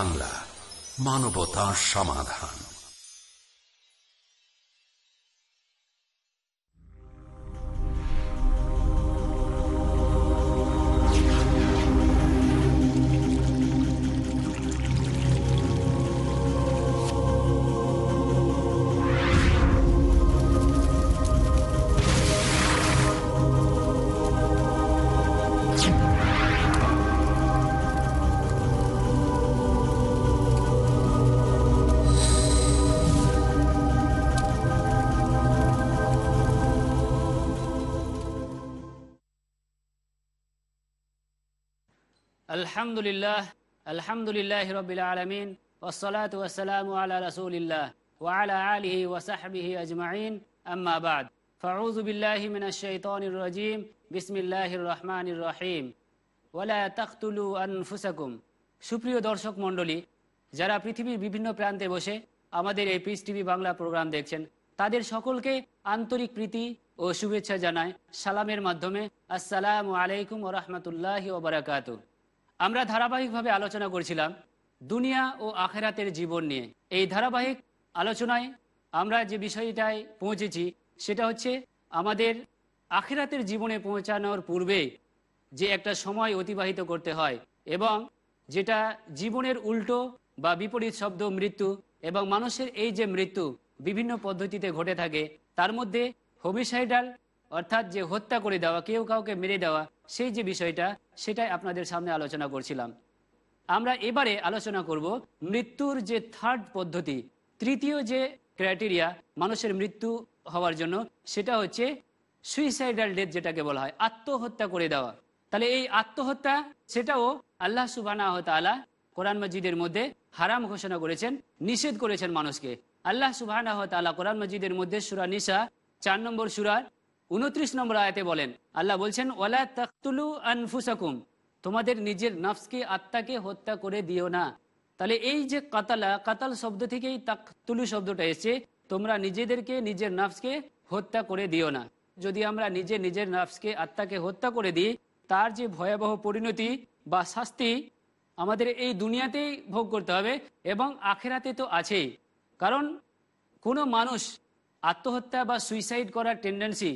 বাংলা মানবতা সমাধান। আলহামদুলিল্লাহ আলহামদুলিল্লাহ রবিল আলমিন ওসলাত ওসালাম আলা রসুলিল্লাহ ওয়ালা আলিহি ওসাহবিহি আজমাইন আম্মাবাদ ফাউজ বিল্লাহি মিনাশ-শাইতানির রাজিম, বিসমিল্লাহির রহমানির রহিম। ওয়ালা তাকতুলু আনফুসাকুম। সুপ্রিয় দর্শক মণ্ডলী, যারা পৃথিবীর বিভিন্ন প্রান্তে বসে আমাদের এই পিস টিভি বাংলা প্রোগ্রাম দেখছেন, তাদের সকলকে আন্তরিক প্রীতি ও শুভেচ্ছা জানায় সালামের মাধ্যমে। আসসালামু আলাইকুম ও রহমতুল্লাহ ওবরাকাতু আমরা ধারাবাহিকভাবে আলোচনা করছিলাম দুনিয়া ও আখেরাতের জীবন নিয়ে। এই ধারাবাহিক আলোচনায় আমরা যে বিষয়টায় পৌঁছেছি, সেটা হচ্ছে আমাদের আখেরাতের জীবনে পৌঁছানোর পূর্বে যে একটা সময় অতিবাহিত করতে হয় এবং যেটা জীবনের উল্টো বা বিপরীত শব্দ মৃত্যু এবং মানুষের এই যে মৃত্যু বিভিন্ন পদ্ধতিতে ঘটে থাকে, তার মধ্যে হোমিসাইডাল অর্থাৎ যে হত্যা করে দেওয়া, কেউ কাউকে মেরে দেওয়া, সেই যে বিষয়টা সেটাই আপনাদের সামনে আলোচনা করছিলাম। আমরা এবারে আলোচনা করব মৃত্যুর যে থার্ড পদ্ধতি, তৃতীয় যে ক্রাইটেরিয়া মানুষের মৃত্যু হওয়ার জন্য, সেটা হচ্ছে সুইসাইডাল ডেথ যেটাকে বলা হয়, আত্মহত্যা করে দেওয়া। তাহলে এই আত্মহত্যা, সেটাও আল্লাহ সুবানা তালা কোরআন মজিদের মধ্যে হারাম ঘোষণা করেছেন, নিষেধ করেছেন মানুষকে। আল্লাহ সুবাহ কোরআন মজিদের মধ্যে সুরা নিসা, চার নম্বর সুরার উনত্রিশ নম্বর আয়তে বলেন, আল্লাহ বলছেন, ওয়ালা তখতুলু আনফুসাকুম, তোমাদের নিজের নফসকে আত্মাকে হত্যা করে দিও না। তাহলে এই যে কাতালা, কাতাল শব্দ থেকেই তাকতুলু শব্দটা এসছে, তোমরা নিজেদেরকে নিজের নফসকে হত্যা করে দিও না। যদি আমরা নিজে নিজের নফসকে আত্মাকে হত্যা করে দিই, তার যে ভয়াবহ পরিণতি বা শাস্তি আমাদের এই দুনিয়াতেই ভোগ করতে হবে এবং আখেরাতে তো আছেই। কারণ কোনো মানুষ আত্মহত্যা বা সুইসাইড করার টেন্ডেন্সি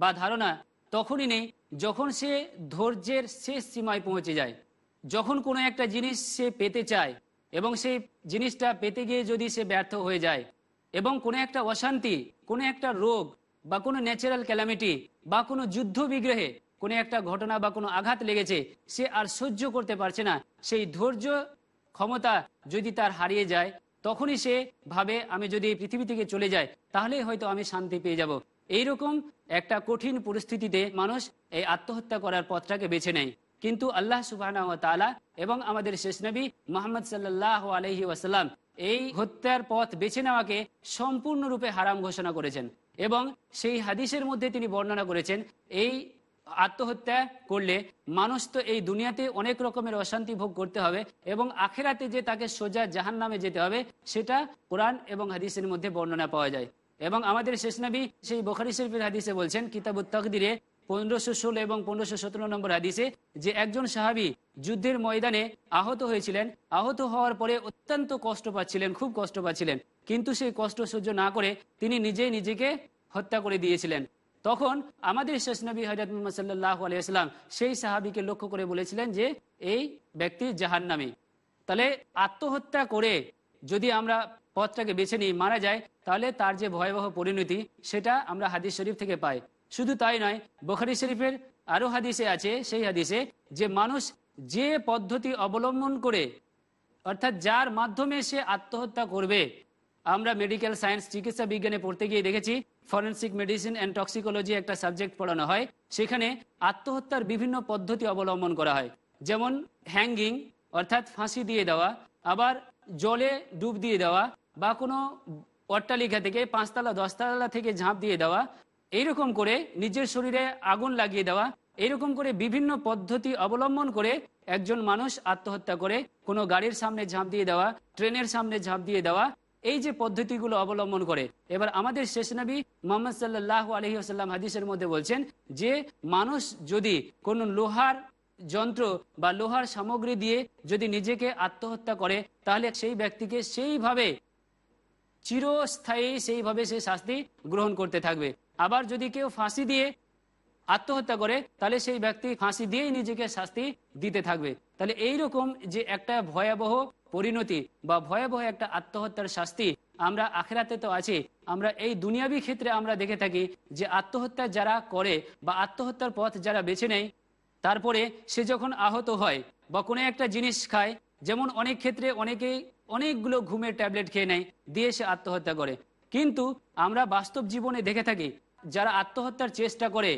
বা ধারণা তখনই নেই যখন সে ধৈর্যের শেষ সীমায় পৌঁছে যায়। যখন কোনো একটা জিনিস সে পেতে চায় এবং সেই জিনিসটা পেতে গিয়ে যদি সে ব্যর্থ হয়ে যায় এবং কোনো একটা অশান্তি, কোনো একটা রোগ বা কোনো ন্যাচারাল ক্যালামিটি বা কোনো যুদ্ধ বিগ্রহে কোনো একটা ঘটনা বা কোনো আঘাত লেগেছে, সে আর সহ্য করতে পারছে না। সেই ধৈর্য ক্ষমতা যদি তার হারিয়ে যায়, তখনই সে ভাবে, আমি যদি পৃথিবী থেকে চলে যাই, তাহলেই হয়তো আমি শান্তি পেয়ে যাব। এইরকম একটা কঠিন পরিস্থিতিতে মানুষ এই আত্মহত্যা করার পথটাকে বেছে নেয়। কিন্তু আল্লাহ সুবাহ এবং আমাদের শেষ নবী মোহাম্মদ সাল্লাহ আলহি ওয়াসাল্লাম এই হত্যার পথ বেছে নেওয়াকে সম্পূর্ণরূপে হারাম ঘোষণা করেছেন এবং সেই হাদিসের মধ্যে তিনি বর্ণনা করেছেন, এই আত্মহত্যা করলে মানুষ তো এই দুনিয়াতে অনেক রকমের অশান্তি ভোগ করতে হবে এবং আখেরাতে যে তাকে সোজা জাহান নামে যেতে হবে, সেটা কোরআন এবং হাদিসের মধ্যে বর্ণনা পাওয়া যায়। এবং আমাদের শেষ নবী সেই বোখারি শরীফের হাদিসে বলছেন, কিতাবুত তকদিরে পনেরোশো ষোলো এবং পনেরোশো সতেরো নম্বর হাদিসে যে একজন সাহাবি যুদ্ধের ময়দানে আহত হয়েছিলেন, আহত হওয়ার পরে অত্যন্ত কষ্ট পাচ্ছিলেন, খুব কষ্ট পাচ্ছিলেন। কিন্তু সেই কষ্ট সহ্য না করে তিনি নিজেই নিজেকে হত্যা করে দিয়েছিলেন। তখন আমাদের শেষ নবী হজরত মোহাম্মদ সাল্লাহ আলিয়াল্লাম সেই সাহাবিকে লক্ষ্য করে বলেছিলেন যে, এই ব্যক্তি জাহান নামে তাহলে আত্মহত্যা করে যদি আমরা পথটাকে বেছে নিয়ে মারা যায়, তাহলে তার যে ভয়াবহ পরিণতি, সেটা আমরা হাদিস শরীফ থেকে পাই। শুধু তাই নয়, বখারি শরীফের আরও হাদিসে আছে, সেই হাদিসে যে মানুষ যে পদ্ধতি অবলম্বন করে, অর্থাৎ যার মাধ্যমে সে আত্মহত্যা করবে, আমরা মেডিকেল সায়েন্স চিকিৎসা বিজ্ঞানে পড়তে গিয়ে দেখেছি ফরেন্সিক মেডিসিন অ্যান্ড টক্সিকোলজি একটা সাবজেক্ট পড়ানো হয়, সেখানে আত্মহত্যার বিভিন্ন পদ্ধতি অবলম্বন করা হয়। যেমন হ্যাঙ্গিং অর্থাৎ ফাঁসি দিয়ে দেওয়া, আবার জলে ডুব দিয়ে দেওয়া বা কোনো অট্টালিকা থেকে পাঁচতলা, দশতলা থেকে ঝাঁপ দিয়ে দেওয়া, এইরকম করে নিজের শরীরে আগুন লাগিয়ে দেওয়া এরকম করে বিভিন্ন পদ্ধতি অবলম্বন করে একজন মানুষ আত্মহত্যা করে, কোনো গাড়ির সামনে ঝাঁপ দিয়ে দেওয়া, ট্রেনের সামনে ঝাঁপ দিয়ে দেওয়া, এই যে পদ্ধতিগুলো অবলম্বন করে। এবার আমাদের শেষ নবী মোহাম্মদ সাল্লাহ আলহি আসাল্লাম হাদিসের মধ্যে বলছেন যে, মানুষ যদি কোনো লোহার যন্ত্র বা লোহার সামগ্রী দিয়ে যদি নিজেকে আত্মহত্যা করে, তাহলে সেই ব্যক্তিকে সেইভাবে চিরস্থায়ী সেইভাবে সে শাস্তি গ্রহণ করতে থাকবে। আবার যদি কেউ ফাঁসি দিয়ে আত্মহত্যা করে, তাহলে সেই ব্যক্তি ফাঁসি দিয়েই নিজেকে শাস্তি দিতে থাকবে। তাহলে এই রকম যে একটা ভয়াবহ পরিণতি বা ভয়াবহ একটা আত্মহত্যার শাস্তি আমরা আখেরাতে তো আছে, আমরা এই দুনিয়াবি ক্ষেত্রে আমরা দেখে থাকি যে আত্মহত্যা যারা করে বা আত্মহত্যার পথ যারা বেছে নেয়, তারপরে সে যখন আহত হয় বা কোনো একটা জিনিস খায়, যেমন অনেক ক্ষেত্রে অনেকে অনেকগুলো ঘুমের ট্যাবলেট খেয়ে নেয়, দিয়ে সে আত্মহত্যা করে। কিন্তু আমরা বাস্তব জীবনে দেখে থাকি, যারা আত্মহত্যার চেষ্টা করে,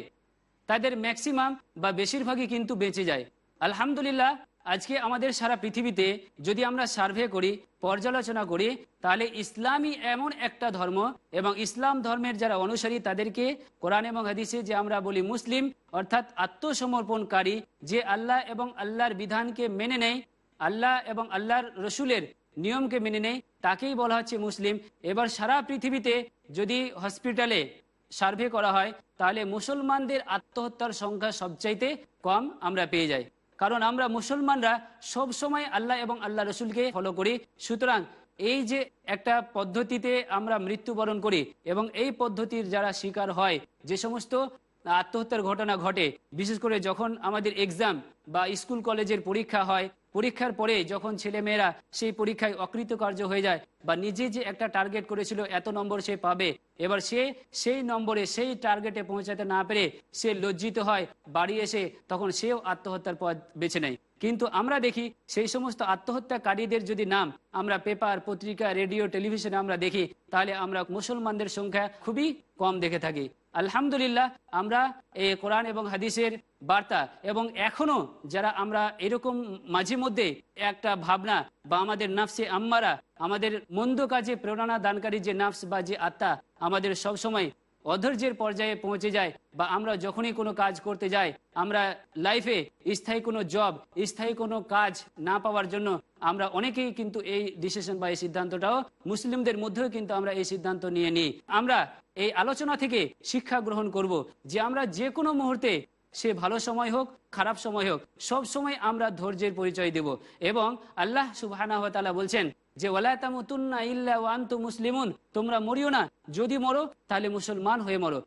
তাদের ম্যাক্সিমাম বা বেশিরভাগই কিন্তু বেঁচে যায়। আলহামদুলিল্লাহ, আজকে আমাদের সারা পৃথিবীতে যদি আমরা সার্ভে করি, পর্যালোচনা করি, তাহলে ইসলামই এমন একটা ধর্ম এবং ইসলাম ধর্মের যারা অনুসারী, তাদেরকে কোরআন এবং হাদিসে যে আমরা বলি মুসলিম, অর্থাৎ আত্মসমর্পণকারী, যে আল্লাহ এবং আল্লাহর বিধানকে মেনে নেয়, আল্লাহ এবং আল্লাহর রসুলের নিয়মকে মেনে নেয়, তাকেই বলা হচ্ছে মুসলিম। এবার সারা পৃথিবীতে যদি হসপিটালে সার্ভে করা হয়, তাহলে মুসলমানদের আত্মহত্যার সংখ্যা সবচাইতে কম আমরা পেয়ে যাই। কারণ আমরা মুসলমানরা সব সময় আল্লাহ এবং আল্লাহ রসুলকে ফলো করি। সুতরাং এই যে একটা পদ্ধতিতে আমরা মৃত্যুবরণ করি এবং এই পদ্ধতির যারা শিকার হয়, যে সমস্ত আত্মহত্যার ঘটনা ঘটে। বিশেষ করে যখন আমাদের এক্সাম বা স্কুল কলেজের পরীক্ষা হয়, পরীক্ষার পরে যখন ছেলে মেয়েরা সেই পরীক্ষায় অকৃতকার্য হয়ে যায় বা নিজে যে একটা টার্গেট করেছিল, এত নম্বর সে পাবে। এবার সে সেই নম্বরে, সেই টার্গেটে পৌঁছাতে না পেরে সে লজ্জিত হয়, বাড়ি এসে তখন সেও আত্মহত্যার পথ বেছে নেয়। কিন্তু আমরা দেখি সেই সমস্ত আত্মহত্যাকারীদের যদি নাম আমরা পেপার, পত্রিকা রেডিও টেলিভিশনে আমরা দেখি, তাহলে আমরা মুসলমানদের সংখ্যা খুবই কম দেখে থাকি। আলহামদুলিল্লাহ, আমরা এই কোরআন এবং হাদিসের বার্তা এবং এখনও যারা আমরা এরকম মাঝে মধ্যে একটা ভাবনা বা আমাদের নাফসে আম্মারা আমাদের মন্দ কাজে প্রেরণা দানকারী যে নাফস বা যে আত্মা আমাদের সব সময় অধৈর্যের পর্যায়ে পৌঁছে যায় বা আমরা যখনই কোনো কাজ করতে যাই, আমরা লাইফে স্থায়ী কোনো জব স্থায়ী কোনো কাজ না পাওয়ার জন্য আমরা অনেকেই কিন্তু এই ডিসিশন বা এই সিদ্ধান্তটাও মুসলিমদের মধ্যেও কিন্তু আমরা এই সিদ্ধান্ত নিয়ে নিই। আমরা এই আলোচনা থেকে শিক্ষা গ্রহণ করব যে আমরা যে কোনো মুহূর্তে সে ভালো সময় হোক, খারাপ সময় হোক, সব সময় আমরা ধৈর্যের পরিচয় দেব। এবং আল্লাহ সুবাহানা বলছেন যে মুসলিমুন। তোমরা মরিও না। যদি মরো, তাহলে মুসলমান হয়ে মরো।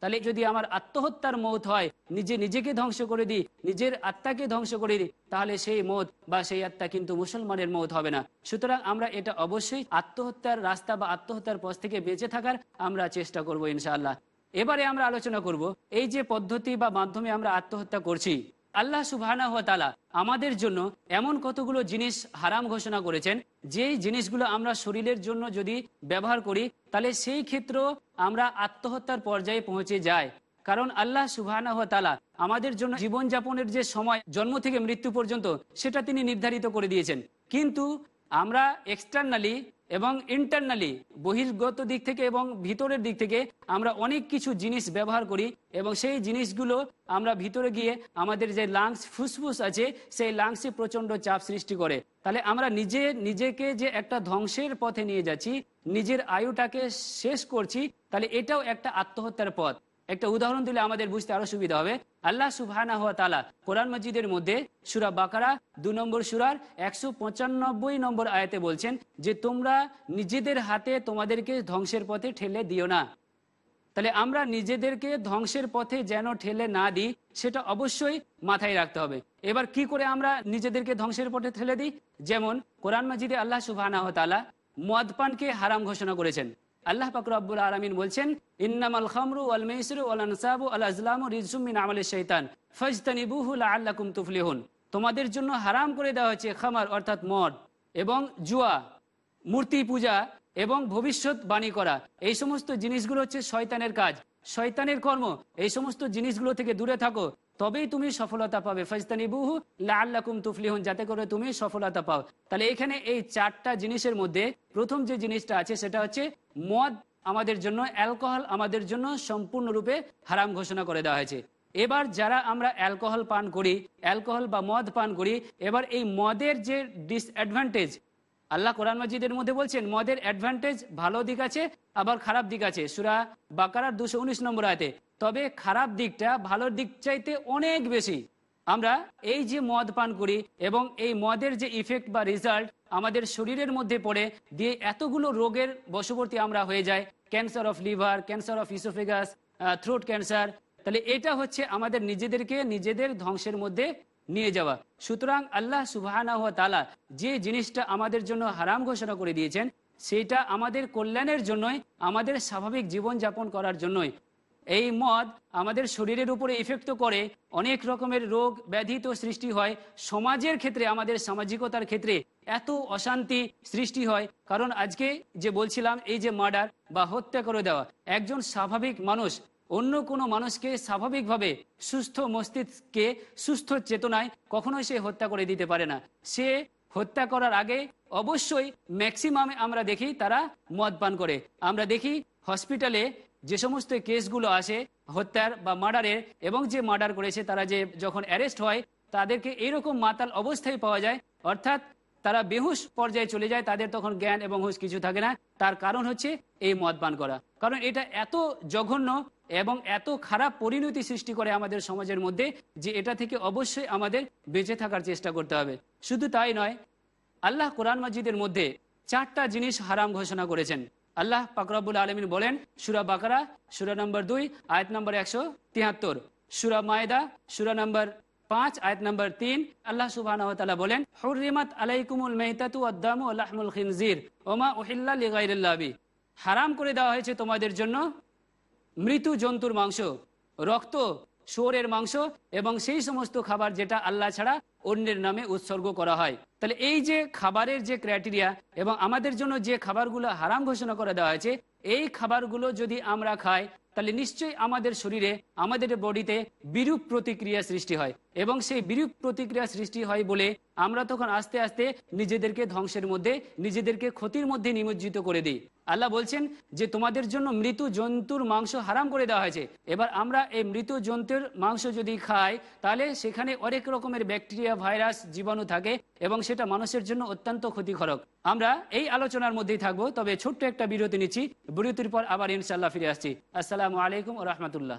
তাহলে যদি আমার আত্মহত্যার মত হয়, নিজে নিজেকে ধ্বংস করে দিই, নিজের আত্মাকে ধ্বংস করে দিই, তাহলে সেই মত বা সেই আত্মা কিন্তু মুসলমানের মত হবে না। সুতরাং আমরা এটা অবশ্যই আত্মহত্যার রাস্তা বা আত্মহত্যার পথ থেকে বেঁচে থাকার আমরা চেষ্টা করব ইনশাআল্লাহ। এবারে আমরা আলোচনা করব, এই যে পদ্ধতি বা মাধ্যমে আমরা আত্মহত্যা করছি, আল্লাহ সুবাহানা তালা আমাদের জন্য এমন কতগুলো জিনিস হারাম ঘোষণা করেছেন, যেই জিনিসগুলো আমরা শরীরের জন্য যদি ব্যবহার করি, তাহলে সেই ক্ষেত্র আমরা আত্মহত্যার পর্যায়ে পৌঁছে যাই। কারণ আল্লাহ সুবাহানা তালা আমাদের জন্য জীবনযাপনের যে সময়, জন্ম থেকে মৃত্যু পর্যন্ত, সেটা তিনি নির্ধারিত করে দিয়েছেন। কিন্তু আমরা এক্সটার্নালি এবং ইন্টারনালি বহির্গত দিক থেকে এবং ভিতরের দিক থেকে আমরা অনেক কিছু জিনিস ব্যবহার করি এবং সেই জিনিসগুলো আমরা ভিতরে গিয়ে আমাদের যে লাংস ফুসফুস আছে, সেই লাংসে প্রচণ্ড চাপ সৃষ্টি করে। তাহলে আমরা নিজে, নিজেকে যে একটা ধ্বংসের পথে নিয়ে যাচ্ছি, নিজের আয়ুটাকে শেষ করছি, তাহলে এটাও একটা আত্মহত্যার পথ। একটা উদাহরণ দিলে আমাদের বুঝতে আরও সুবিধা হবে। আল্লাহ সুবহানা হওয়া তালা কোরআন মসজিদের মধ্যে সুরা বাকারা দু নম্বর সুরার একশো পঁচানব্বই নম্বর আয়াতে বলছেন যে, তোমরা নিজেদের হাতে তোমাদেরকে ধ্বংসের পথে ঠেলে দিও না। তাহলে আমরা নিজেদেরকে ধ্বংসের পথে যেন ঠেলে না দিই, সেটা অবশ্যই মাথায় রাখতে হবে। এবার কি করে আমরা নিজেদেরকে ধ্বংসের পথে ঠেলে দিই? যেমন কোরআন মজিদে আল্লাহ তালা মদপানকে হারাম ঘোষণা করেছেন। আল্লাহ পাকরাবুল আলমিন বলছেন, ইন্নামাল খামরু আল মেসরু আল আনসাবু আল আজলামু রিজুমিন আমলে শৈতান ফজতানিবুহু লাআল্লাকুম তুফলিহুন। তোমাদের জন্য হারাম করে দেওয়া হয়েছে খামার, অর্থাৎ মদ এবং জুয়া, মূর্তি পূজা এবং ভবিষ্যৎ বাণী করা। এই সমস্ত জিনিসগুলো হচ্ছে শয়তানের কাজ। শয়তানের কর্ম, এই সমস্ত জিনিসগুলো থেকে দূরে থাকো। তবেই তুমি সফলতা পাবে। ফজতানি বুহু লাল্লাকুম তুফলিহুন, যাতে করে তুমি সফলতা পাও। তাহলে এখানে এই চারটা জিনিসের মধ্যে প্রথম যে জিনিসটা আছে সেটা হচ্ছে মদ আমাদের জন্য, অ্যালকোহল আমাদের জন্য সম্পূর্ণরূপে হারাম ঘোষণা করে দেওয়া হয়েছে। এবার যারা আমরা অ্যালকোহল পান করি, অ্যালকোহল বা মদ পান করি, এবার এই মদের যে ডিসঅ্যাডভান্টেজ আল্লাহ কোরআন মজিদের মধ্যে বলছেন, মদের অ্যাডভান্টেজ ভালো দিক আছে, আবার খারাপ দিক আছে। সুরা বাকারার দুশো উনিশ নম্বর আয়তে তবে খারাপ দিকটা ভালোর দিক চাইতে অনেক বেশি। আমরা এই যে মদ পান করি এবং এই মদের যে ইফেক্ট বা রেজাল্ট আমাদের শরীরের মধ্যে পড়ে, দিয়ে এতগুলো রোগের বশবর্তী আমরা হয়ে যাই। Cancer of liver cancer of esophagus throat cancer তাহলে এটা হচ্ছে আমাদের নিজেদেরকে নিজেদের ধ্বংসের মধ্যে নিয়ে যাওয়া। সুতরাং আল্লাহ সুবাহানা হওয়া তালা যে জিনিসটা আমাদের জন্য হারাম ঘোষণা করে দিয়েছেন, সেটা আমাদের কল্যাণের জন্যই, আমাদের স্বাভাবিক জীবনযাপন করার জন্যই। এই মদ আমাদের শরীরের উপরে ইফেক্ট করে, অনেক রকমের রোগ ব্যাধি তো সৃষ্টি হয়। সমাজের ক্ষেত্রে, আমাদের সামাজিকতার ক্ষেত্রে এত অশান্তি সৃষ্টি হয়। কারণ আজকে যে বলছিলাম, এই যে মার্ডার বা হত্যা করে দেওয়া, একজন স্বাভাবিক মানুষ, অন্য কোনো মানুষকে স্বাভাবিকভাবে সুস্থ মস্তিষ্ককে সুস্থ চেতনায় কখনোই সে হত্যা করে দিতে পারে না। সে হত্যা করার আগে অবশ্যই ম্যাক্সিমামে আমরা দেখি তারা মদ পান করে। আমরা দেখি হসপিটালে যে সমস্ত কেসগুলো আসে, হত্যার বা মার্ডারের, এবং যে মার্ডার করেছে, তারা যে যখন অ্যারেস্ট হয়, তাদেরকে এইরকম মাতাল অবস্থায় পাওয়া যায়, অর্থাৎ তারা বেহুশ পর্যায়ে চলে যায়, তাদের তখন জ্ঞান এবং হুশ কিছু থাকে না। তার কারণ হচ্ছে এই মদ পান করা। কারণ এটা এত জঘন্য এবং এত খারাপ পরিণতি সৃষ্টি করে আমাদের সমাজের মধ্যে, যে এটা থেকে অবশ্যই আমাদের বেঁচে থাকার চেষ্টা করতে হবে। শুধু তাই নয়, আল্লাহ কোরআন মাজিদের মধ্যে চারটা জিনিস হারাম ঘোষণা করেছেন। আল্লাহ পাকরাবুল আলমিন বলেন, সুরা বাকারা, সুরা নম্বর দুই, আয়াত নম্বর একশো তিয়াত্তর সুরা মায়দা, সুরা নম্বর পাঁচ, আয়াত নম্বর তিন। আল্লাহ সুবাহ বলেন হুরিমাত আলাইকুমুল মেহতাতু আদামু আল্লাহমুল খিনজির ওমা ওহিল্লা হারাম করে দেওয়া হয়েছে তোমাদের জন্য মৃত্যু জন্তুর মাংস, রক্ত, শুয়োরের মাংস এবং সেই সমস্ত খাবার যেটা আল্লাহ ছাড়া অন্যের নামে উৎসর্গ করা হয়। তাহলে এই যে খাবারের যে ক্রাইটেরিয়া এবং আমাদের জন্য যে খাবারগুলো হারাম ঘোষণা করে দেওয়া হয়েছে, এই খাবারগুলো যদি আমরা খাই, তাহলে নিশ্চয়ই আমাদের শরীরে, আমাদের বডিতে বিরূপ প্রতিক্রিয়া সৃষ্টি হয়। এবং সেই বিরূপ প্রতিক্রিয়া সৃষ্টি হয় বলে আমরা তখন আস্তে আস্তে নিজেদেরকে ধ্বংসের মধ্যে, নিজেদেরকে ক্ষতির মধ্যে নিমজ্জিত করে দিই। আল্লাহ বলছেন যে, তোমাদের জন্য মৃত জন্তুর মাংস হারাম করে দেওয়া হয়েছে। এবার আমরা এই মৃত জন্তুর মাংস যদি খাই, তাহলে সেখানে অনেক রকমের ব্যাকটেরিয়া, ভাইরাস জীবাণু থাকে এবং সেটা মানুষের জন্য অত্যন্ত ক্ষতিকারক। আমরা এই আলোচনার মধ্যেই থাকব, তবে ছোট্ট একটা বিরতি নিচ্ছি। বিরতির পর আবার ইনশাল্লাহ ফিরে আসছি। আসসালামু আলাইকুম রহমতুল্লাহ।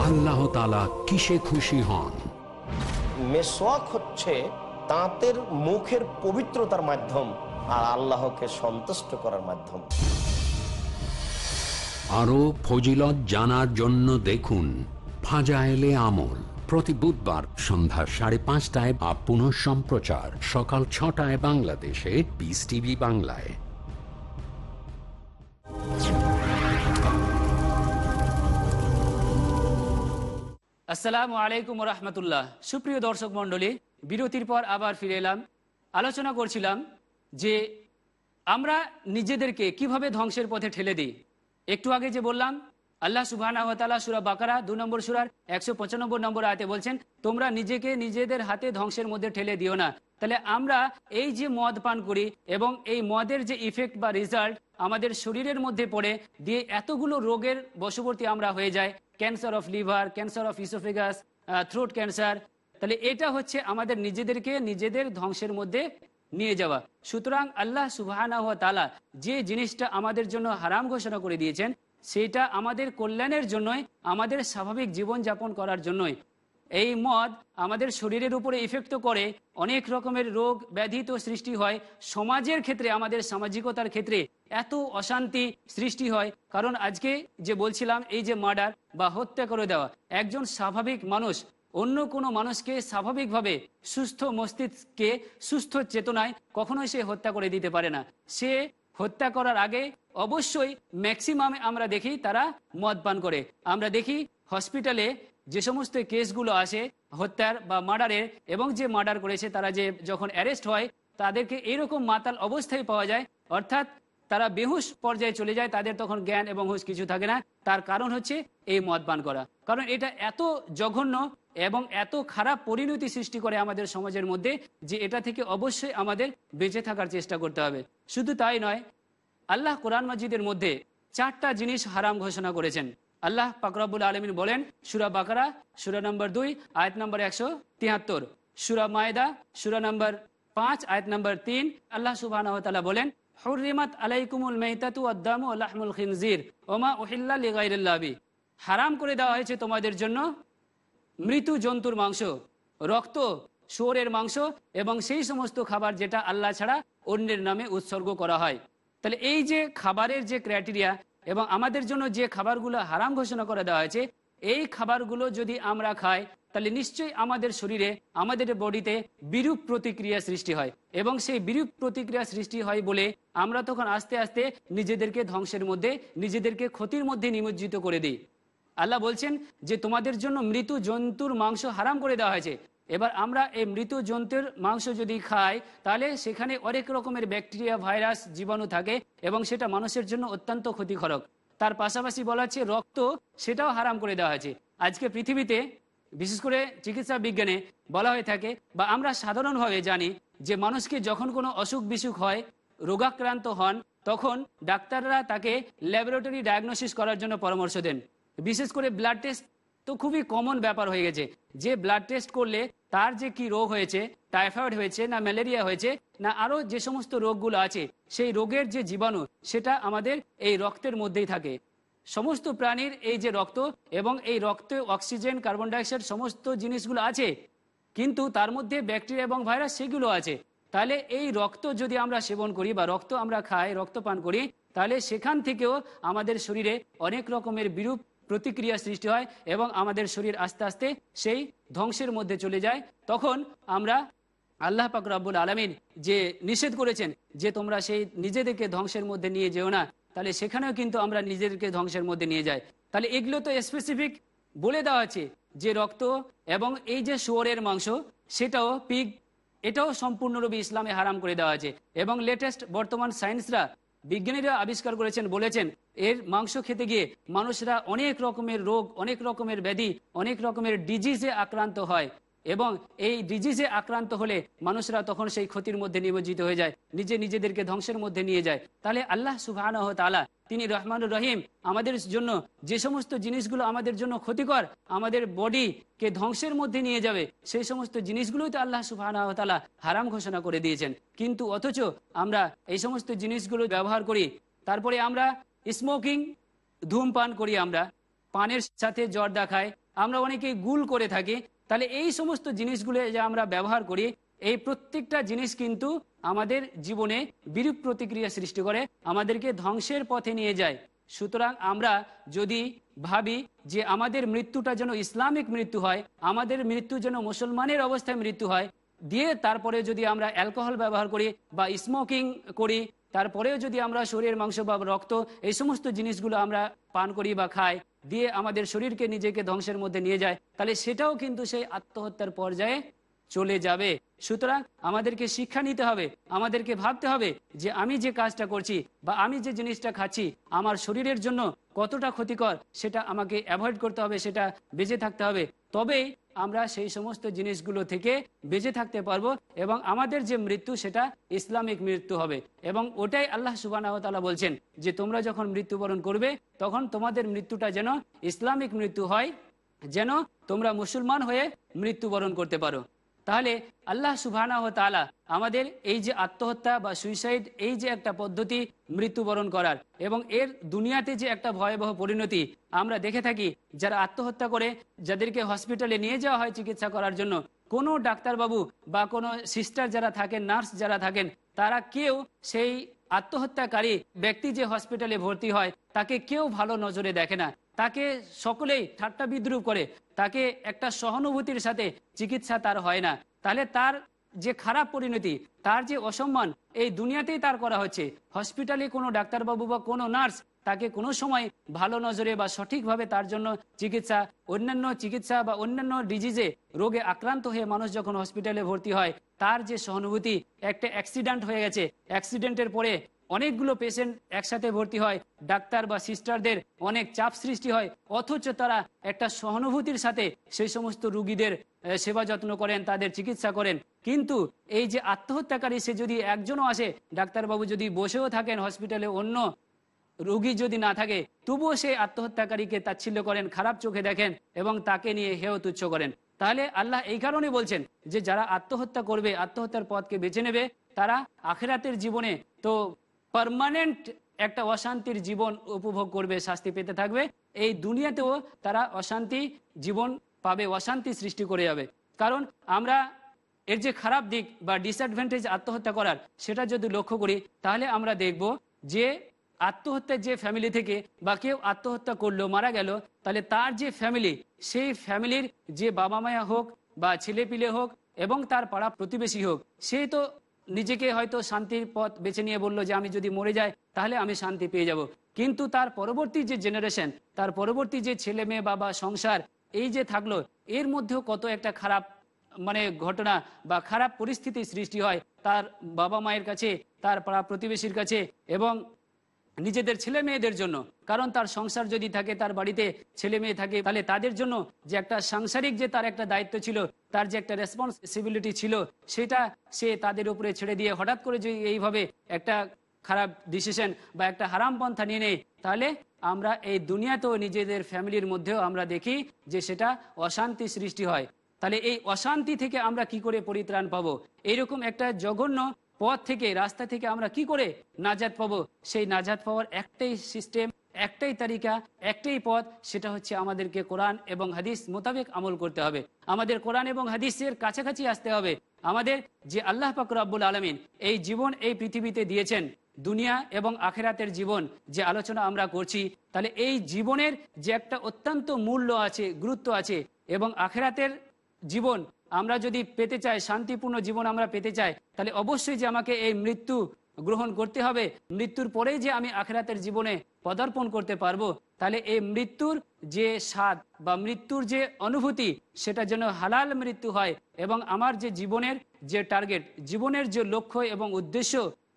আল্লাহ তালা কিসে খুশি হন? মেসোয়াক হচ্ছে তাঁতের মুখের পবিত্রতার মাধ্যম আর আল্লাহকে সন্তুষ্ট করার মাধ্যম। আরও ফজিলত জানার জন্য দেখুন ফাজায়েলে আমল প্রতি বুধবার সন্ধ্যা সাড়ে পাঁচটায় বা পুনঃ সম্প্রচার সকাল ছটায় বাংলাদেশে পিস টিভি বাংলায়। আসসালামু আলাইকুম রহমতুল্লাহ সুপ্রিয় দর্শক মণ্ডলী, বিরতির পর আবার ফিরে এলাম। আলোচনা করছিলাম যে আমরা নিজেদেরকে কীভাবে ধ্বংসের পথে ঠেলে দিই। একটু আগে যে বললাম, আল্লাহ সুবাহ সুরা বাকারা, দু নম্বর সুরার একশো পঁচানব্বই নম্বর আয়তে বলছেন, তোমরা নিজেকে নিজেদের হাতে ধ্বংসের মধ্যে ঠেলে দিও না। তাহলে আমরা এই যে মদ পান করি এবং এই মদের যে ইফেক্ট বা রেজাল্ট আমাদের শরীরের মধ্যে পড়ে দিয়ে এতগুলো রোগের বশবর্তী আমরা হয়ে যায় cancer of liver cancer of esophagus throat cancer তাহলে এটা হচ্ছে আমাদের নিজেদেরকে নিজেদের ধ্বংসের মধ্যে নিয়ে যাওয়া। সুতরাং আল্লাহ সুবাহানা হুয়া তালা যে জিনিসটা আমাদের জন্য হারাম ঘোষণা করে দিয়েছেন, সেটা আমাদের কল্যাণের জন্যই, আমাদের স্বাভাবিক জীবনযাপন করার জন্যই। এই মদ আমাদের শরীরের উপরে ইফেক্ট করে, অনেক রকমের রোগ ব্যাধি তো সৃষ্টি হয়। সমাজের ক্ষেত্রে, আমাদের সামাজিকতার ক্ষেত্রে এত অশান্তি সৃষ্টি হয়। কারণ আজকে যে বলছিলাম, এই যে মার্ডার বা হত্যা করে দেওয়া, একজন স্বাভাবিক মানুষ, অন্য কোনো মানুষকে স্বাভাবিকভাবে সুস্থ মস্তিষ্ককে সুস্থ চেতনায় কখনোই সে হত্যা করে দিতে পারে না। সে হত্যা করার আগে অবশ্যই ম্যাক্সিমামে আমরা দেখি তারা মদ পান করে। আমরা দেখি হসপিটালে যে সমস্ত কেসগুলো আসে, হত্যার বা মার্ডারের, এবং যে মার্ডার করেছে তারা যে যখন অ্যারেস্ট হয়, তাদেরকে এরকম মাতাল অবস্থায় পাওয়া যায়, অর্থাৎ তারা বেহুশ পর্যায়ে চলে যায়, তাদের তখন জ্ঞান এবং হুশ কিছু থাকে না। তার কারণ হচ্ছে এই মদ পান করা। কারণ এটা এত জঘন্য এবং এত খারাপ পরিণতি সৃষ্টি করে আমাদের সমাজের মধ্যে, যে এটা থেকে অবশ্যই আমাদের বেঁচে থাকার চেষ্টা করতে হবে। শুধু তাই নয়, আল্লাহ কোরআন মাজিদের মধ্যে চারটা জিনিস হারাম ঘোষণা করেছেন। আল্লাহ পাকরাবুল আলমিন বলেন, সুরা বাকারা, সুরা নম্বর দুই, আয়াত নম্বর একশো তিয়াত্তর সুরা মায়দা, সুরা নম্বর পাঁচ, আয়াত নম্বর তিন। আল্লাহ সুবাহ বলেন হরিমাত আলাইকুমুল মেহতাতু আদামু আল্লাহমুল খিনজির ওমা ওহিল্লা লিগাইল্লাবি হারাম করে দেওয়া হয়েছে তোমাদের জন্য মৃত্যু জন্তুর মাংস, রক্ত, শুয়োরের মাংস এবং সেই সমস্ত খাবার যেটা আল্লাহ ছাড়া অন্যের নামে উৎসর্গ করা হয়। তাহলে এই যে খাবারের যে ক্রাইটেরিয়া এবং আমাদের জন্য যে খাবারগুলো হারাম ঘোষণা করে দেওয়া হয়েছে, এই খাবারগুলো যদি আমরা খাই, তাহলে নিশ্চয়ই আমাদের শরীরে, আমাদের বডিতে বিরূপ প্রতিক্রিয়া সৃষ্টি হয়। এবং সেই বিরূপ প্রতিক্রিয়া সৃষ্টি হয় বলে আমরা তখন আস্তে আস্তে নিজেদেরকে ধ্বংসের মধ্যে, নিজেদেরকে ক্ষতির মধ্যে নিমজ্জিত করে দিই। আল্লাহ বলছেন যে, তোমাদের জন্য মৃত জন্তুর মাংস হারাম করে দেওয়া হয়েছে। এবার আমরা এই মৃত জন্তুর মাংস যদি খাই, তাহলে সেখানে অনেক রকমের ব্যাকটেরিয়া, ভাইরাস জীবাণু থাকে এবং সেটা মানুষের জন্য অত্যন্ত ক্ষতিকারক। তার পাশাপাশি বলা হচ্ছে রক্ত সেটাও হারাম করে দেওয়া হয়েছে। আজকে পৃথিবীতে বিশেষ করে চিকিৎসা বিজ্ঞানে বলা হয়ে থাকে বা আমরা সাধারণভাবে জানি যে মানুষকে যখন কোনো অসুখ বিসুখ হয়, রোগাক্রান্ত হন, তখন ডাক্তাররা তাকে ল্যাবরেটরি ডায়াগনোসিস করার জন্য পরামর্শ দেন। বিশেষ করে ব্লাড টেস্ট তো খুবই কমন ব্যাপার হয়ে গেছে। যে ব্লাড টেস্ট করলে তার যে কি রোগ হয়েছে টাইফয়েড হয়েছে, না ম্যালেরিয়া হয়েছে, না আরও যে সমস্ত রোগগুলো আছে, সেই রোগের যে জীবাণু, সেটা আমাদের এই রক্তের মধ্যেই থাকে। সমস্ত প্রাণীর এই যে রক্ত এবং এই রক্তে অক্সিজেন কার্বন ডাইঅক্সাইড সমস্ত জিনিসগুলো আছে, কিন্তু তার মধ্যে ব্যাকটেরিয়া এবং ভাইরাস সেগুলো আছে। তাহলে এই রক্ত যদি আমরা সেবন করি বা রক্ত আমরা খাই রক্ত পান করি, তাহলে সেখান থেকেও আমাদের শরীরে অনেক রকমের বিরূপ প্রতিক্রিয়া সৃষ্টি হয় এবং আমাদের শরীর আস্তে আস্তে সেই ধ্বংসের মধ্যে চলে যায়। তখন আমরা আল্লাহ পাক রব্বুল আলমিন যে নিষেধ করেছেন যে তোমরা সেই নিজেদেরকে ধ্বংসের মধ্যে নিয়ে যেও না, তাহলে সেখানেও কিন্তু আমরা নিজেদেরকে ধ্বংসের মধ্যে নিয়ে যাই। তাহলে এগুলো তো স্পেসিফিক বলে দেওয়া আছে যে রক্ত এবং এই যে শুয়োরের মাংস, সেটাও পিগ এটাও সম্পূর্ণরূপে ইসলামে হারাম করে দেওয়া আছে। এবং লেটেস্ট বর্তমান সায়েন্সরা বিজ্ঞানীরা আবিষ্কার করেছেন, বলেছেন, এর মাংস খেতে গিয়ে মানুষরা অনেক রকমের রোগ, অনেক রকমের ব্যাধি, অনেক রকমের ডিজিজে আক্রান্ত হয়। এবং এই ডিজিজে আক্রান্ত হলে মানুষরা তখন সেই ক্ষতির মধ্যে নিমজ্জিত হয়ে যায়, নিজে নিজেদেরকে ধ্বংসের মধ্যে নিয়ে যায়। তাহলে আল্লাহ সুবাহ তালা তিনি রহমানুর রহিম, আমাদের জন্য যে সমস্ত জিনিসগুলো আমাদের জন্য ক্ষতিকর, আমাদের বডিকে ধ্বংসের মধ্যে নিয়ে যাবে, সেই সমস্ত জিনিসগুলোই তো আল্লাহ সুবাহ হারাম ঘোষণা করে দিয়েছেন। কিন্তু অথচ আমরা এই সমস্ত জিনিসগুলো ব্যবহার করি, তারপরে আমরা স্মোকিং ধূমপান করি আমরা, পানের সাথে জর্দা খাই, আমরা অনেকেই গুল করে থাকি তাহলে এই সমস্ত জিনিসগুলো যে আমরা ব্যবহার করি, এই প্রত্যেকটা জিনিস কিন্তু আমাদের জীবনে বিরূপ প্রতিক্রিয়া সৃষ্টি করে, আমাদেরকে ধ্বংসের পথে নিয়ে যায়। সুতরাং আমরা যদি ভাবি যে আমাদের মৃত্যুটা যেন ইসলামিক মৃত্যু হয়, আমাদের মৃত্যু যেন মুসলমানের অবস্থায় মৃত্যু হয়, দিয়ে তারপরে যদি আমরা অ্যালকোহল ব্যবহার করি বা স্মোকিং করি, তারপরেও যদি আমরা শরীরের মাংস বা রক্ত, এই সমস্ত জিনিসগুলো আমরা পান করি বা খাই দিয়ে আমাদের শরীরকে নিজেকে ধ্বংসের মধ্যে নিয়ে যায়, তাহলে সেটাও কিন্তু সেই আত্মহত্যার পর্যায়ে চলে যাবে। সুতরাং আমাদেরকে শিক্ষা নিতে হবে, আমাদেরকে ভাবতে হবে যে আমি যে কাজটা করছি বা আমি যে জিনিসটা খাচ্ছি, আমার শরীরের জন্য কতটা ক্ষতিকর সেটা আমাকে অ্যাভয়েড করতে হবে, সেটা বেঁচে থাকতে হবে। তবেই আমরা সেই সমস্ত জিনিসগুলো থেকে বেঁচে থাকতে পারব এবং আমাদের যে মৃত্যু, সেটা ইসলামিক মৃত্যু হবে। এবং ওটাই আল্লাহ সুবাহ বলছেন যে, তোমরা যখন মৃত্যুবরণ করবে, তখন তোমাদের মৃত্যুটা যেন ইসলামিক মৃত্যু হয়, যেন তোমরা মুসলমান হয়ে মৃত্যুবরণ করতে পারো। তাহলে আল্লাহ সুবহানা ও তালা আমাদের এই যে আত্মহত্যা বা সুইসাইড এই যে একটা পদ্ধতি মৃত্যুবরণ করার এবং এর দুনিয়াতে যে একটা ভয়াবহ পরিণতি আমরা দেখে থাকি, যারা আত্মহত্যা করে, যাদেরকে হসপিটালে নিয়ে যাওয়া হয় চিকিৎসা করার জন্য, কোনো ডাক্তারবাবু বা কোনো সিস্টার যারা থাকেন নার্স যারা থাকেন, তারা কেউ সেই আত্মহত্যাকারী ব্যক্তি যে হসপিটালে ভর্তি হয়, তাকে কেউ ভালো নজরে দেখে না। তাকে সকলেই ঠাট্টা বিদ্রুপ করে। তাকে একটা সহানুভূতির সাথে চিকিৎসা তার হয় না। তাহলে তার যে খারাপ পরিণতি, তার যে অসম্মান, এই দুনিয়াতেই তার করা হচ্ছে। হসপিটালে কোনো ডাক্তারবাবু বা কোনো নার্স তাকে কোনো সময় ভালো নজরে বা সঠিকভাবে তার জন্য চিকিৎসা, অন্যান্য চিকিৎসা বা অন্যান্য ডিজিজে রোগে আক্রান্ত হয়ে মানুষ যখন হসপিটালে ভর্তি হয়, তার যে সহানুভূতি, একটা অ্যাক্সিডেন্ট হয়ে গেছে। অ্যাক্সিডেন্টের পরে অনেকগুলো পেশেন্ট একসাথে ভর্তি হয়। ডাক্তার বা সিস্টারদের অনেক চাপ সৃষ্টি হয়। অথচ তারা একটা সহানুভূতির সাথে সেই সমস্ত রুগীদের সেবা যত্ন করেন, তাদের চিকিৎসা করেন। কিন্তু এই যে আত্মহত্যাকারী, সে যদি একজনও আসে, ডাক্তারবাবু যদি বসেও থাকেন হসপিটালে অন্য রোগী যদি না থাকে, তবুও সে আত্মহত্যাকারীকে তাচ্ছিল্য করেন, খারাপ চোখে দেখেন এবং তাকে নিয়ে হেয় তুচ্ছ করেন। তাহলে আল্লাহ এই কারণে বলছেন যে, যারা আত্মহত্যা করবে, আত্মহত্যার পথকে বেছে নেবে, তারা আখেরাতের জীবনে তো পারমানেন্ট একটা অশান্তির জীবন উপভোগ করবে, শাস্তি পেতে থাকবে। এই দুনিয়াতেও তারা অশান্তি জীবন পাবে, অশান্তি সৃষ্টি করে যাবে। কারণ আমরা এর যে খারাপ দিক বা ডিসঅ্যাডভান্টেজ আত্মহত্যা করার, সেটা যদি লক্ষ্য করি, তাহলে আমরা দেখব যে আত্মহত্যার যে ফ্যামিলি থেকে বা কেউ আত্মহত্যা করল, মারা গেল, তাহলে তার যে ফ্যামিলি সেই ফ্যামিলির যে বাবা মায়া হোক বা ছেলে পিলে হোক এবং তার পাড়া প্রতিবেশী হোক, সে তো নিজেকে হয়তো শান্তির পথ বেছে নিয়ে বলল যে আমি যদি মরে যাই, তাহলে আমি শান্তি পেয়ে যাব। কিন্তু তার পরবর্তী যে জেনারেশন তার পরবর্তী যে ছেলে মেয়ে, বাবা, সংসার, এই যে থাকল, এর মধ্যেও কত একটা খারাপ মানে ঘটনা বা খারাপ পরিস্থিতি সৃষ্টি হয় তার বাবা মায়ের কাছে, তার পাড়া প্রতিবেশীর কাছে এবং নিজেদের ছেলে মেয়েদের জন্য। কারণ তার সংসার যদি থাকে, তার বাড়িতে ছেলে মেয়ে থাকে, তাহলে তাদের জন্য যে একটা সাংসারিক যে তার একটা দায়িত্ব ছিল, তার যে একটা রেসপন্সিবিলিটি ছিল, সেটা সে তাদের উপরে ছেড়ে দিয়ে হঠাৎ করে যদি এইভাবে একটা খারাপ ডিসিশন বা একটা হারাম পন্থা নিয়ে নেই তাহলে আমরা এই দুনিয়াতেও নিজেদের ফ্যামিলির মধ্যেও আমরা দেখি যে সেটা অশান্তি সৃষ্টি হয়। তাহলে এই অশান্তি থেকে আমরা কি করে পরিত্রাণ পাবো? এইরকম একটা জঘন্য পথ থেকে, রাস্তা থেকে আমরা কি করে নাজাত পাবো? সেই নাজাত পাওয়ার একটাই সিস্টেম একটাই তালিকা একটাই পথ, সেটা হচ্ছে আমাদেরকে কোরআন এবং হাদিস মোতাবেক আমল করতে হবে। আমাদের কোরআন এবং হাদিসের কাছাকাছি আসতে হবে। আমাদের যে আল্লাহ পাকুর আব্বুল আলমিন এই জীবন এই পৃথিবীতে দিয়েছেন, দুনিয়া এবং আখেরাতের জীবন যে আলোচনা আমরা করছি, তাহলে এই জীবনের যে একটা অত্যন্ত মূল্য আছে, গুরুত্ব আছে এবং আখেরাতের জীবন আমরা যদি পেতে চাই, শান্তিপূর্ণ জীবন আমরা পেতে চাই, তাহলে অবশ্যই যে আমাকে এই মৃত্যু গ্রহণ করতে হবে। মৃত্যুর পরেই যে আমি আখেরাতের জীবনে পদার্পণ করতে পারব, তাহলে এই মৃত্যুর যে স্বাদ বা মৃত্যুর যে অনুভূতি, সেটা যেন হালাল মৃত্যু হয় এবং আমার যে জীবনের যে টার্গেট, জীবনের যে লক্ষ্য এবং উদ্দেশ্য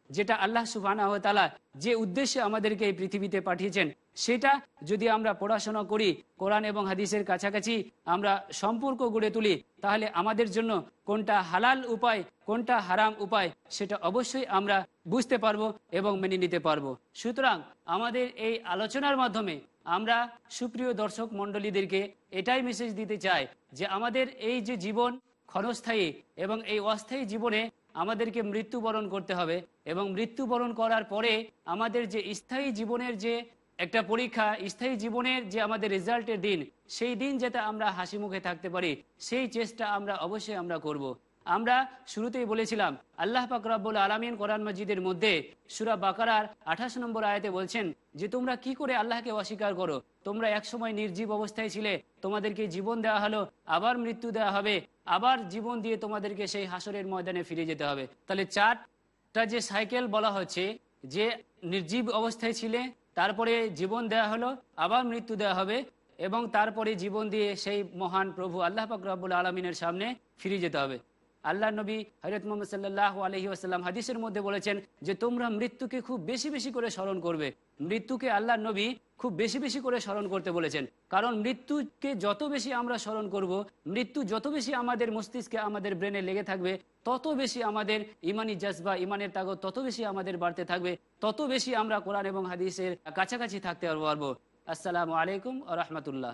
যেটা আল্লাহ সুবাহ তালা যে উদ্দেশ্যে আমাদেরকে এই পৃথিবীতে পাঠিয়েছেন, সেটা যদি আমরা পড়াশোনা করি, কোরআন এবং হাদিসের কাছাকাছি আমরা সম্পর্ক গড়ে তুলি, তাহলে আমাদের জন্য কোনটা হালাল উপায়, কোনটা হারাম উপায়, সেটা অবশ্যই আমরা বুঝতে পারব এবং মেনে নিতে পারব। সুতরাং আমাদের এই আলোচনার মাধ্যমে আমরা সুপ্রিয় দর্শক মণ্ডলীদেরকে এটাই মেসেজ দিতে চাই যে আমাদের এই যে জীবন ক্ষণস্থায়ী এবং এই অস্থায়ী জীবনে আমাদেরকে মৃত্যুবরণ করতে হবে এবং মৃত্যুবরণ করার পরে আমাদের যে স্থায়ী জীবনের যে একটা পরীক্ষা, স্থায়ী জীবনের যে আমাদের রেজাল্টের দিন, সেই দিন যাতে আমরা হাসি মুখে থাকতে পারি, সেই চেষ্টা আমরা অবশ্যই আমরা করব। আমরা শুরুতেই বলেছিলাম, আল্লাহ পাক রাব্বুল আলমিন কোরআন মসজিদের মধ্যে সুরা বাকারার আঠাশ নম্বর আয়াতে বলছেন যে, তোমরা কি করে আল্লাহকে অস্বীকার করো তোমরা একসময় নির্জীব অবস্থায় ছিলে, তোমাদেরকে জীবন দেওয়া হলো, আবার মৃত্যু দেওয়া হবে আবার জীবন দিয়ে তোমাদেরকে সেই হাসরের ময়দানে ফিরে যেতে হবে। তাহলে চারটা যে সাইকেল বলা হচ্ছে, যে নির্জীব অবস্থায় ছিলে, তারপরে জীবন দেয়া হলো, আবার মৃত্যু দেয়া হবে এবং তারপরে জীবন দিয়ে সেই মহান প্রভু আল্লাহ পাক রব্বুল আলমিনের সামনে ফিরে যেতে হবে। আল্লাহ নবী হরত মোহাম্মদ সাল্লাহ আলহি আসাল্লাম হাদিসের মধ্যে বলেছেন যে তোমরা মৃত্যুকে খুব বেশি বেশি করে স্মরণ করবে। মৃত্যুকে আল্লাহ নবী খুব বেশি বেশি করে স্মরণ করতে বলেছেন। কারণ মৃত্যুকে যত বেশি আমরা স্মরণ করব, মৃত্যু যত বেশি আমাদের মস্তিষ্কে আমাদের ব্রেনে লেগে থাকবে, তত বেশি আমাদের ইমানি জাজবা, ইমানের তাগত তত বেশি আমাদের বাড়তে থাকবে, তত বেশি আমরা কোরআন এবং হাদিসের কাছাকাছি থাকতে পারব। আসসালামু আলাইকুম রহমতুল্লাহ।